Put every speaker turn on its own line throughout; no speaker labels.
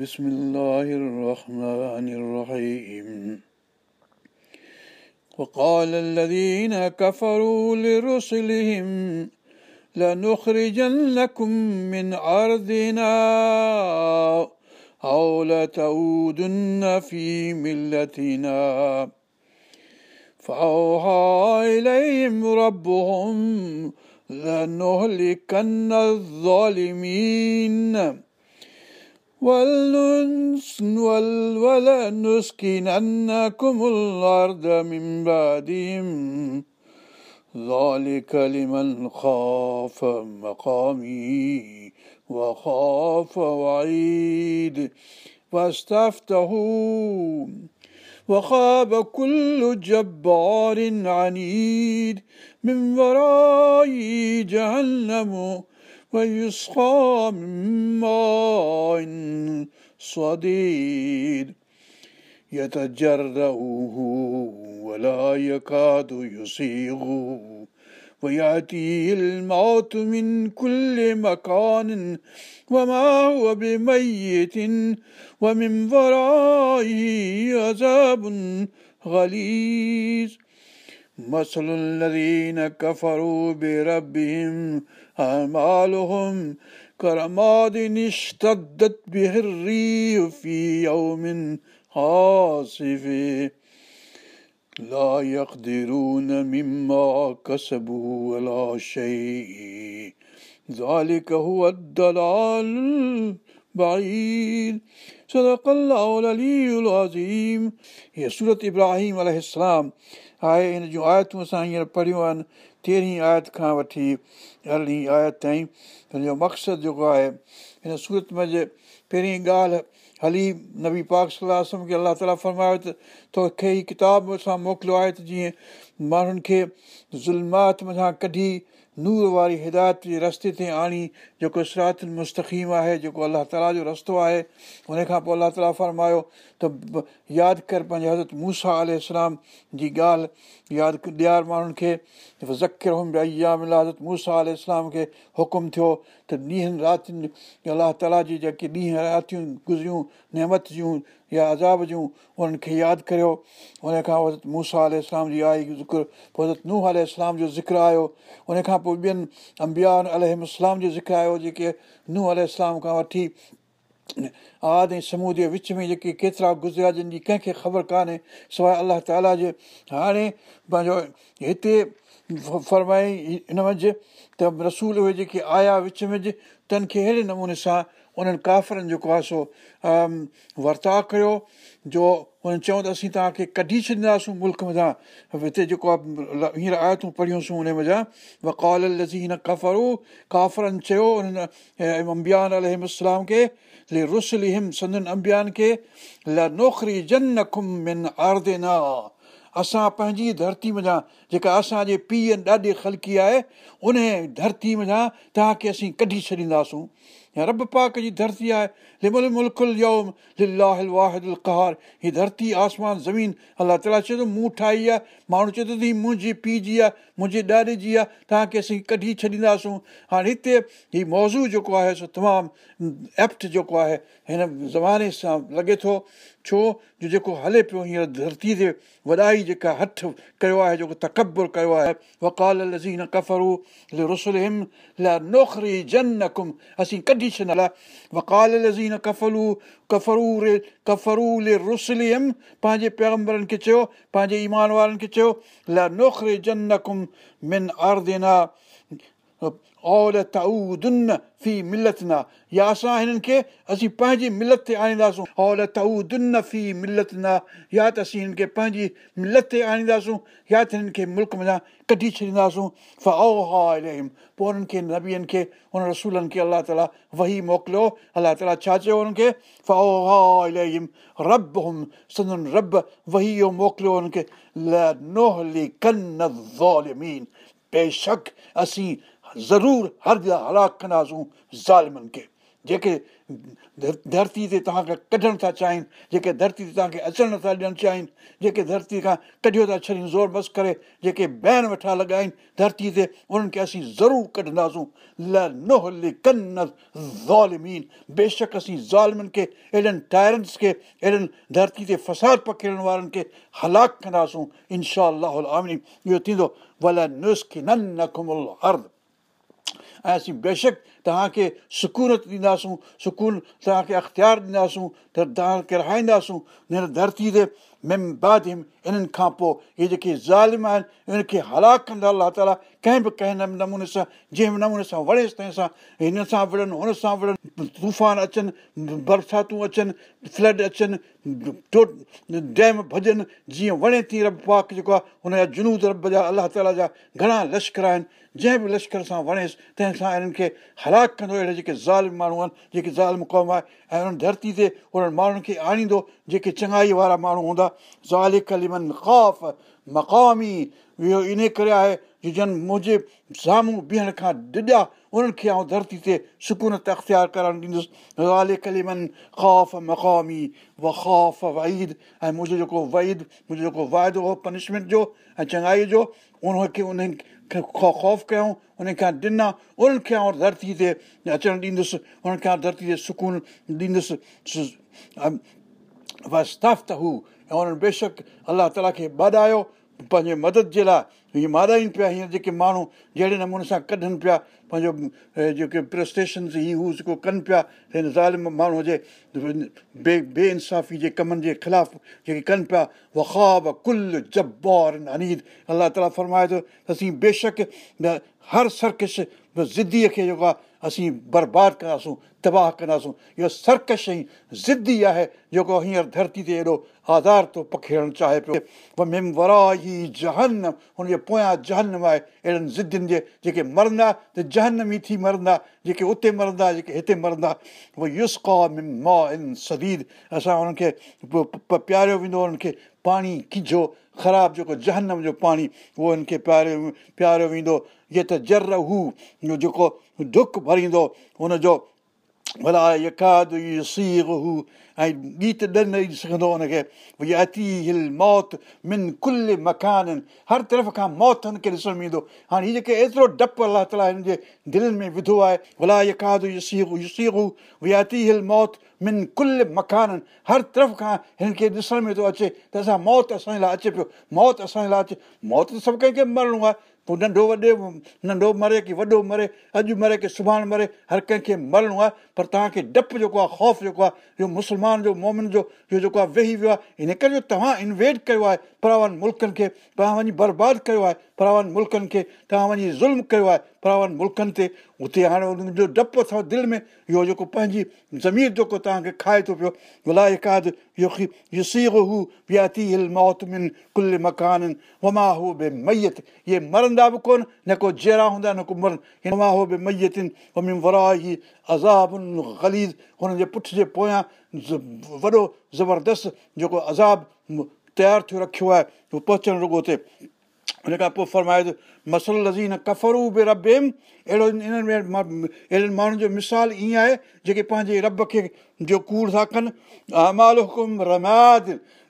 بسم الله الرحمن الرحيم. وقال الذين كفروا لرسلهم لنخرجنكم من أرضنا أو لتعودن في ملتنا. فأوحى إليهم ربهم لنهلكن الظالمين. ولنسكننكم الأرض من بعدهم. ذلك لمن خاف مقامي وخاف وعيد واستفتحوا وخاب كل جبار عنيد. من وراء جهنم ويسقى من ماء صديد. يتجرعه ولا يكاد يصيغه ويأتيه الموت من كل مكان. وما هو بميت. ومن ورائه عذاب غليظ. مثل الذين كفروا بربهم أعمالهم كرماد اشتدت به الريح في يوم عاصف. لا يقدرون مما كسبوا ولا شيء. ذلك هو الدلال البعيد. صدق الله العلي العظيم. هي سورة إبراهيم عليه السلام. آهي هن جون آيتون اسان هينئر پڙهيون آهن تيرهين آيت کان وٺي ارڙهين آيت تائين. هن جو مقصد جيڪو آهي هن سورت ۾ جي پهرين ڳالهه هلي نبي پاڪ صلاح کي الله تالا فرمايو ته توکي هي ڪتاب سان موڪليو آهي ته جيئن ماڻهن کي ظلمات مٿان ڪڍي نور واري هدايت جي رستي تي آڻي جيڪو صراط مستقيم آهي جيڪو الله تالا جو رستو آهي ان کان پوءِ الله تالا فرمايو ته ياد ڪر پنهنجي حضرت موسيٰ الارم جي ڳالهه ياد ڏيار ماڻهن کي ذڪر حضرت موسيٰ الارم کي حڪم ٿيو ته ڏينهن راتين الله تالا جي جيڪي ڏينهن راتيون گزريون نيمت جون يا عذاب جون انهن کي ياد ڪريو. ان کان حضرت موسيٰ الارم جي آئي ذڪر پوءِ ننهن الارم جو ذڪر آيو. ان کان پوءِ ٻين امبيا الارم جو ذڪر آيو جيڪي ننهن الارم کان وٺي آد ۽ سموهه جي وچ ۾ جيڪي ڪيترا گذريا جن جي ڪنهن کي خبر ڪانهي سواءِ الله تالا جي هاڻي پنهنجو هتي فرمائي هن منجهه ته رسول اهي جيڪي آيا وچ ۾ تن کي اهڙي نموني سان انهن ڪافرن جيڪو آهي سو ورتاو ڪيو جو انهن چيون ته اسين توهان کي ڪڍي ڇڏينداسين ملڪ مٿان. هتي جيڪو آهي هينئر آيتون پڙهيونسين ان مزا وڪال لزي هن ڪفرو ڪافرن چيو انهن امبيان هم امبيان کي ل نوڪري جن من آردي نه اسان پنهنجي ڌرتي مٿان جيڪا اسان جي پيءُ ڏاڍي خلڪي آهي ان ڌرتي مٿان توهان کي اسين ڪڍي ڇڏينداسون رب پاڪ جي ڌرتي آهي لمل ملڪل يوم للاهل واهدل ڪهار هيءَ ڌرتي آسمان زمين الله تالا چئي ٿو مون ٺاهي آهي ماڻهو چئي ٿو ته هيءَ منهنجي پيءُ جي آهي منهنجي ڏاڏي جي آهي توهان کي اسين ڪڍي ڇڏينداسون هاڻي هتي هيءُ موضوع جيڪو آهي سو تمام ايپٽ جيڪو آهي هن زماني سان لڳي ٿو ڇو جو جيڪو هلي پيو هينئر ڌرتي تي وڏائي جيڪا هٿ ڪيو آهي جيڪو تڪبر ڪيو آهي وڪال لزين ڪفرو رسل هم لا نوڪري جن نڪم اسين ڪڍي پنهنجي پنهنجي ايمان وارن کي چيو اسان هنن کي اسين پنهنجي ملت تي آڻينداسون هنن کي ملڪ ۾ ڪڍي ڇڏينداسون هنن کي هن رسولن کي الله تالا وهي موڪليو الله تالا ڇا چيو وهي موڪليو ضرور هر هلاڪ ڪنداسون ظالمن کي. جيڪي ڌرتي تي توهان کي ڪڍڻ ٿا چاهين جيڪي ڌرتي تي توهان کي اچڻ نٿا ڏيڻ چاهين جيڪي ڌرتي کان ڪڍيو ٿا ڇڏن زور بس ڪري جيڪي بين ويٺا لڳائين ڌرتي تي انهن کي اسين ضرور ڪڍنداسون. بيشڪ اسين ظالمن کي ايڏن ٽايرنس کي ايڏن ڌرتي تي فساد پکيڙڻ وارن کي هلاڪ ڪنداسون. انشا اهو ٿيندو ۽ اسين بيشڪ توهان کي سڪونت ڏينداسون سڪون توهان کي اختيار ڏينداسون ته توهان کي رهائينداسون هن ڌرتي تي بعد انهن کان پوءِ اهي جيڪي ظالم آهن ان کي هلاڪ ڪندا الله تالا ڪنهن به ڪنهن نموني سان جنهن به نموني سان وڻيس تنهن سان هن سان وڙهن هن سان وڙهن طوفان اچن برساتون اچن فلڊ اچن ٽو ڊيم ڀڄن جيئن وڻي رب پاڪ جيڪو آهي هن جا جنود رب جا الله تالا جا گهڻا لشڪر آهن جنهن به لشڪر سان وڻيس تنهن سان انهن کي هلاڪ ڪندو اهڙي جيڪي ظالم ماڻهو آهن جيڪي ظالم قوم آهي ۽ انهن ڌرتي تي انهن ماڻهن کي آڻيندو جيڪي چڱائي وارا ماڻهو هوندا زالڪ ڪلمن خوف مقامي اهو ان ڪري آهي جن منهنجي سامهون بيهڻ کان ڊڄا انهن کي آئون ڌرتي تي سڪونت اختيار ڪرڻ ڏيندس زال ڪلمن خوف مقامي و خوف وئيد ۽ منهنجو جيڪو وئيد منهنجو جيڪو واعدو هو پنشمينٽ جو ۽ چڱائي جو ان کي انهن کي خوف ڪيون ان کان ڏنا انهن کي آئون ڌرتي تي اچڻ ڏيندس انهن کي ڌرتي تي سڪون ڏيندس بس ته هو ۽ انهن بيشڪ الله تالا کي ٻاڏايو پنهنجي مدد جي لاءِ. هيئن مارائن پيا هيئن جيڪي ماڻهو جهڙي نموني سان ڪڍن پيا پنهنجو جيڪي پريسٽيشنس هي هو جيڪو ڪن پيا هن ظالم ماڻهوءَ جي بي بي انسافي جي ڪمن جي خلاف جيڪي ڪن پيا وخاب ڪل جبار انيد. الله تالا فرمائي ٿو اسين بيشڪ هر سرڪش زديءَ کي جيڪو آهي اسين برباد ڪنداسون تباهه ڪنداسون اهو سرڪش ۽ ضدي آهي جيڪو هينئر ڌرتي تي ايڏو آزار ٿو پکيڙڻ چاهي پيو ورا ئي جنهن هن جي پويان جنهن آهي اهڙن زدين جي جيڪي مرندا ته جنهن ئي ٿي مرندا جيڪي اتي مرندا جيڪي هتي مرندا اهو يسڪا مم مان ان سديد اسان هنن کي پياريو ويندو هنن کي پاڻي ڪجهو خراب جيڪو جهنم جو پاڻي اهو هن کي پياريو پياريو ويندو اهي ته جر هو جيڪو ڊڪ ڀريندو هن جو ڀلا يڪاد سيگ هو ۽ گيت ڏ نه سگهندو هن کي ڀئي اتي هل موت من ڪل مڪانن هر طرف کان موت هن کي ڏسڻ ۾ ايندو هاڻي هيءَ جيڪي ايترو ڊپ الله تالا هن جي دلن ۾ وڌو آهي ڀلا يڪاد يسيگ يسيگو ڀئي اتي هل موت من ڪل مڪانن هر طرف کان هن کي ڏسڻ ۾ ٿو اچي ته اسان موت اسان جي لاءِ اچي پيو موت اسان جي لاءِ اچي موت ته سڀ ڪنهن کي مرڻو آهي پوءِ ننڍو وڏي ننڍو مري ڪه وڏو مري اڄ مري ڪه سڀاڻي مري هر ڪنهن کي مرڻو آهي پر توهان کي ڊپ جيڪو آهي خوف جيڪو آهي اهو مسلمان جو مومن جو اهو جيڪو آهي ويهي ويو آهي هن ڪري توهان انويٽ ڪيو آهي پراون ملڪن کي توهان وڃي برباد ڪيو آهي پراون ملڪن کي توهان وڃي ظلم ڪيو آهي پراون ملڪن تي. اتي هاڻي انهن جو ڊپ اٿو دل ۾ اهو جيڪو پنهنجي ضمير جيڪو توهان کي کائي ٿو پيو گلائي ڪاد اهو هو پياتي هل موت من ڪل مڪانن وما هو به ميت اهي مرندا به ڪونه نه ڪو جهڙا هوندا نه ڪو مرن وما هو به ميتن ورا ئي ازابن غليظ. هنن جي پٺ جي پويان وڏو زبردست جيڪو عذاب تيار ٿيو رکيو آهي پهچڻ رڳو ٿئي هن کان پوءِ فرمائي ٿو مسل لزين ڪفرو به رب اهڙو انهن ۾ اهڙن ماڻهن جو مثال ائين آهي جيڪي پنهنجي رب کي جو ڪوڙ ٿا ڪن امال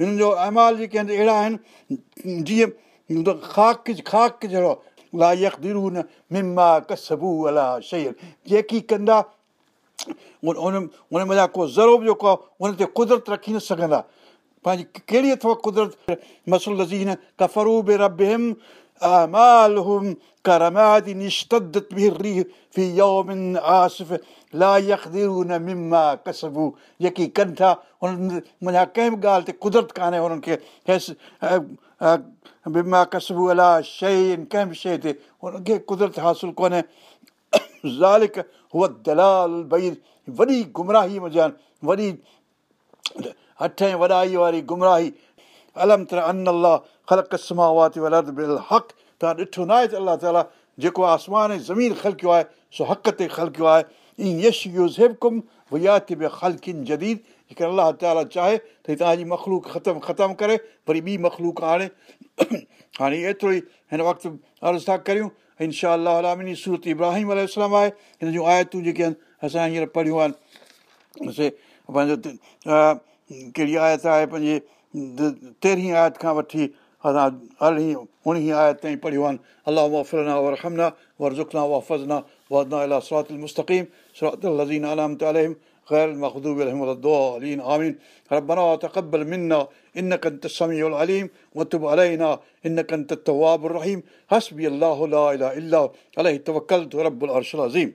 هنن جو امال جيڪي آهن اهڙا آهن جيئن خاڪ خاڪ جهڙو لا يڪدرو نه مما ڪسبو الا شيءِ جيڪي ڪندا ان ان مزا ڪو زرو به جيڪو آهي ان تي قدرت رکي نه سگهندا پنهنجي ڪهڙي اٿو قدرت جيڪي ڪن ٿا هنن منهنجا ڪنهن به ڳالهه تي قدرت ڪانهي هنن کي ڪنهن به شيءِ تي هن کي قدرت حاصل ڪونهي زالڪ هوءَ دلال ڀئي وڏي گمراهي منهنجا وڏي هٿ ۽ وڏائي واري گمراهي الم تر ان الله خلق سماواتي حق توهان ڏٺو نه آهي ته الله تالا جيڪو آسمان ۽ زمين خلڪيو آهي سو حق تي خلڪيو آهي ائين يش يزبڪم ويات به خلڪن جديد جيڪر الله تالا چاهي ته توهان جي مکلوڪ ختم ختم ڪري وري ٻي مکلوڪ آڻي هاڻي ايترو ئي هن وقت عرض ٿا ڪريون انشا سورت ابراهيم ال آهي هن جون آيتون جيڪي آهن اسان هينئر پڙهيون آهن پنهنجو कहिड़ी आयत आहे पंहिंजे तेरहीं आयत खां वठी असां अरिड़हीं उणिवीह आयत ताईं पढ़ियूं आहिनि अलाह वफ़रना वरहमना वरज़ुखना वफ़ज़ना वदना अला सरात المستقيم صراط الذين أنعمت عليهم غير المغضوب عليهم ولا الضالين آمين ربنا تقبل منا إنك أنت السميع العليم وتب علينا إنك أنت التواب الرحيم حسبي الله لا إله إلا عليه توكلت رب العرش العظيم